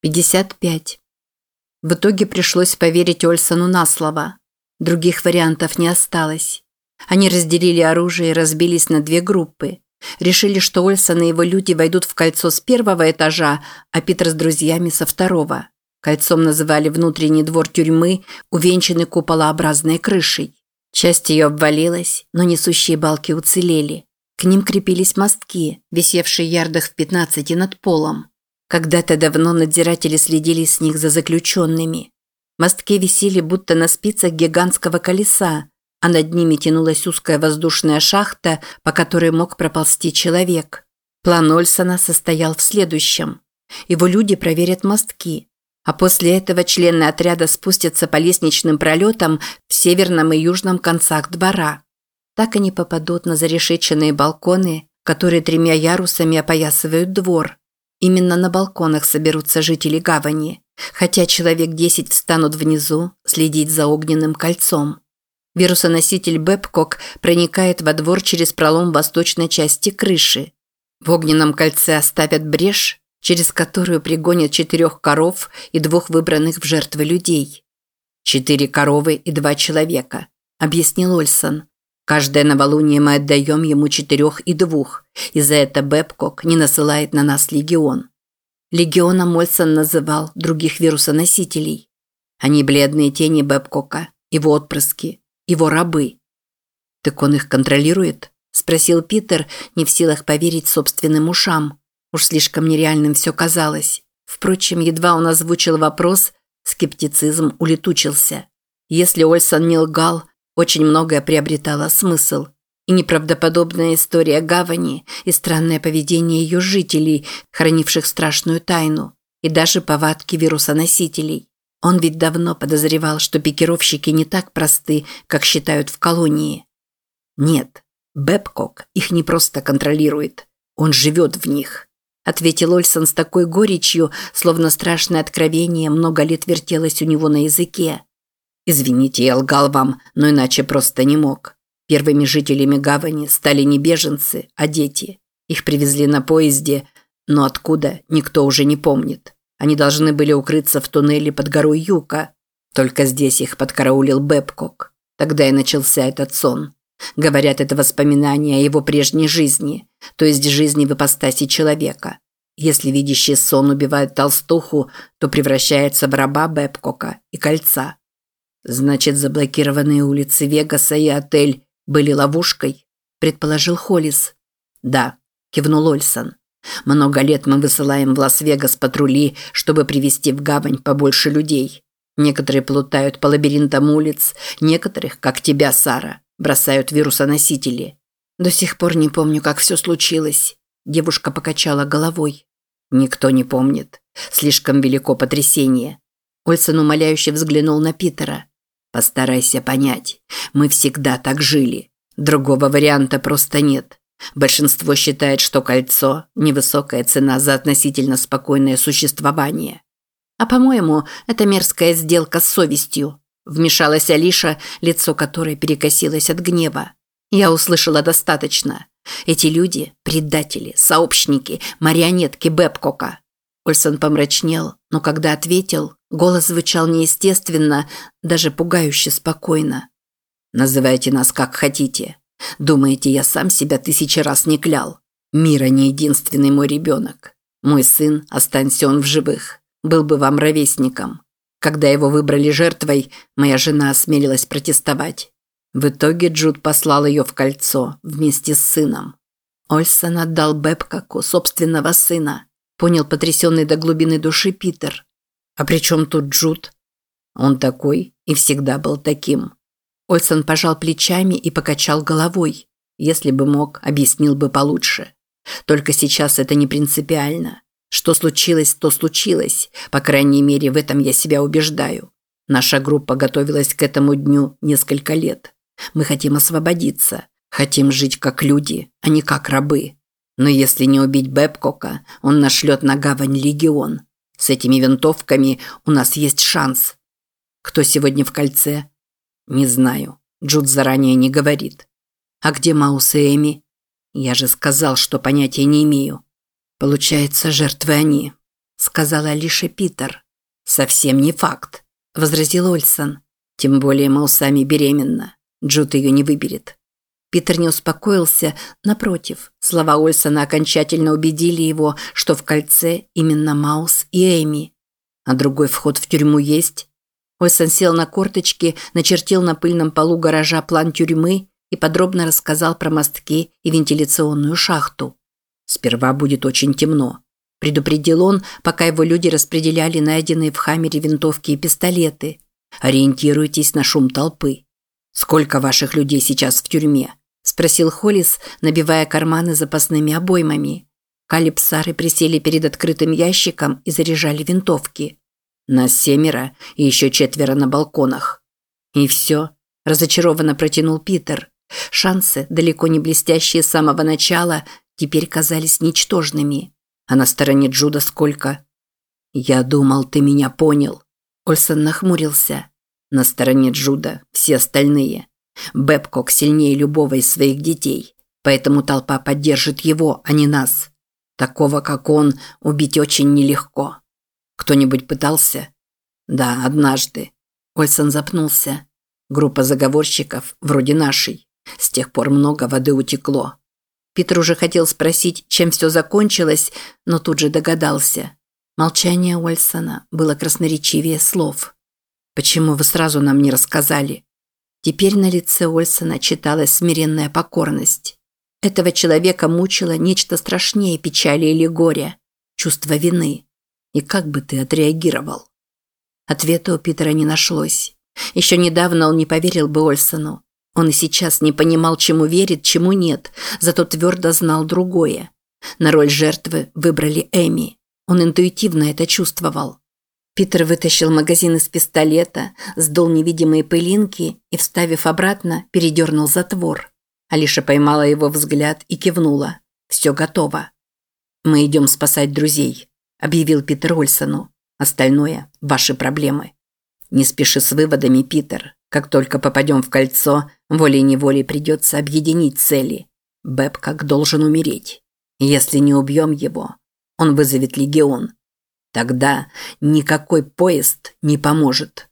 55. В итоге пришлось поверить Ольсону на слово. Других вариантов не осталось. Они разделили оружие и разбились на две группы. Решили, что Ольсон и его люди войдут в кольцо с первого этажа, а Питер с друзьями со второго. Кольцом называли внутренний двор тюрьмы, увенчанный куполообразной крышей. Часть ее обвалилась, но несущие балки уцелели. К ним крепились мостки, висевшие ярдах в 15 над полом. Когда-то давно надзиратели следили с них за заключенными. Мостки висели будто на спицах гигантского колеса, а над ними тянулась узкая воздушная шахта, по которой мог проползти человек. План Ольсона состоял в следующем. Его люди проверят мостки, а после этого члены отряда спустятся по лестничным пролетам в северном и южном концах двора. Так они попадут на зарешеченные балконы, которые тремя ярусами опоясывают двор. Именно на балконах соберутся жители гавани, хотя человек десять встанут внизу следить за огненным кольцом. Вирусоноситель Бэбкок проникает во двор через пролом восточной части крыши. В огненном кольце оставят брешь, через которую пригонят четырех коров и двух выбранных в жертвы людей. «Четыре коровы и два человека», – объяснил Ольсон. «Каждое новолуние мы отдаем ему четырех и двух, и за это Бэбкок не насылает на нас легион». Легионом Ольсон называл других вирусоносителей. Они бледные тени Бэбкока, его отпрыски, его рабы. «Так он их контролирует?» – спросил Питер, не в силах поверить собственным ушам. Уж слишком нереальным все казалось. Впрочем, едва он озвучил вопрос, скептицизм улетучился. Если Ольсон не лгал, очень многое приобретало смысл. И неправдоподобная история гавани, и странное поведение ее жителей, хранивших страшную тайну, и даже повадки вирусоносителей. Он ведь давно подозревал, что пикировщики не так просты, как считают в колонии. Нет, Бэбкок их не просто контролирует, он живет в них. Ответил Ольсон с такой горечью, словно страшное откровение много лет вертелось у него на языке. «Извините, я лгал вам, но иначе просто не мог. Первыми жителями гавани стали не беженцы, а дети. Их привезли на поезде, но откуда, никто уже не помнит. Они должны были укрыться в туннеле под горой Юка. Только здесь их подкараулил Бэбкок. Тогда и начался этот сон. Говорят, это воспоминание о его прежней жизни, то есть жизни в ипостаси человека. Если видящий сон убивает толстуху, то превращается в раба Бэбкока и кольца. Значит, заблокированные улицы Вегаса и отель были ловушкой, предположил Холлис. Да, кивнул Ольсон. Много лет мы высылаем в Лас-Вегас патрули, чтобы привести в гавань побольше людей. Некоторые плутают по лабиринтам улиц, некоторых, как тебя, Сара, бросают вирусоносители. До сих пор не помню, как все случилось. Девушка покачала головой. Никто не помнит. Слишком велико потрясение. Ольсон умоляюще взглянул на Питера. Постарайся понять. Мы всегда так жили. Другого варианта просто нет. Большинство считает, что кольцо – невысокая цена за относительно спокойное существование. А по-моему, это мерзкая сделка с совестью. Вмешалась Алиша, лицо которой перекосилось от гнева. Я услышала достаточно. Эти люди – предатели, сообщники, марионетки Бэбкока. Ольсон помрачнел, но когда ответил, голос звучал неестественно, даже пугающе спокойно. «Называйте нас как хотите. Думаете, я сам себя тысячи раз не клял? Мира не единственный мой ребенок. Мой сын, останься он в живых, был бы вам ровесником. Когда его выбрали жертвой, моя жена осмелилась протестовать. В итоге Джуд послал ее в кольцо вместе с сыном. Ольсон отдал Бэбкаку собственного сына, понял потрясенный до глубины души Питер. А при чем тут Джуд? Он такой и всегда был таким. Ольсон пожал плечами и покачал головой. Если бы мог, объяснил бы получше. Только сейчас это не принципиально. Что случилось, то случилось. По крайней мере, в этом я себя убеждаю. Наша группа готовилась к этому дню несколько лет. Мы хотим освободиться. Хотим жить как люди, а не как рабы. Но если не убить Бэбкока, он нашлет на гавань легион. С этими винтовками у нас есть шанс. Кто сегодня в кольце? Не знаю. Джуд заранее не говорит. А где Маус и Эми? Я же сказал, что понятия не имею. Получается, жертвы они. сказала Алиша Питер. «Совсем не факт», – возразил Ольсон. «Тем более Мау сами беременна. Джуд ее не выберет». Питер не успокоился, напротив, слова Ольсона окончательно убедили его, что в кольце именно Маус и Эми. А другой вход в тюрьму есть? Ольсон сел на корточки, начертил на пыльном полу гаража план тюрьмы и подробно рассказал про мостки и вентиляционную шахту. «Сперва будет очень темно», – предупредил он, пока его люди распределяли найденные в Хаммере винтовки и пистолеты. «Ориентируйтесь на шум толпы». «Сколько ваших людей сейчас в тюрьме?» – спросил Холлис, набивая карманы запасными обоймами. Калипсары присели перед открытым ящиком и заряжали винтовки. Нас семеро и еще четверо на балконах. И все, разочарованно протянул Питер. Шансы, далеко не блестящие с самого начала, теперь казались ничтожными. А на стороне Джуда сколько? Я думал, ты меня понял. Ольсон нахмурился. На стороне Джуда все остальные. Бэбкок сильнее любого из своих детей, поэтому толпа поддержит его, а не нас. Такого, как он, убить очень нелегко. Кто-нибудь пытался? Да, однажды. Ольсон запнулся. Группа заговорщиков, вроде нашей. С тех пор много воды утекло. Питер уже хотел спросить, чем все закончилось, но тут же догадался. Молчание Ольсона было красноречивее слов. «Почему вы сразу нам не рассказали?» Теперь на лице Ольсона читалась смиренная покорность. Этого человека мучило нечто страшнее печали или горя – чувство вины. И как бы ты отреагировал? Ответа у Питера не нашлось. Еще недавно он не поверил бы Ольсону. Он и сейчас не понимал, чему верит, чему нет, зато твердо знал другое. На роль жертвы выбрали Эми. Он интуитивно это чувствовал. Питер вытащил магазин из пистолета, сдул невидимые пылинки и, вставив обратно, передернул затвор. Алиша поймала его взгляд и кивнула. «Все готово». «Мы идем спасать друзей», – объявил Питер Ольсону. «Остальное – ваши проблемы». «Не спеши с выводами, Питер. Как только попадем в кольцо, волей-неволей придется объединить цели. Бэб как должен умереть. Если не убьем его, он вызовет легион. Тогда никакой поезд не поможет.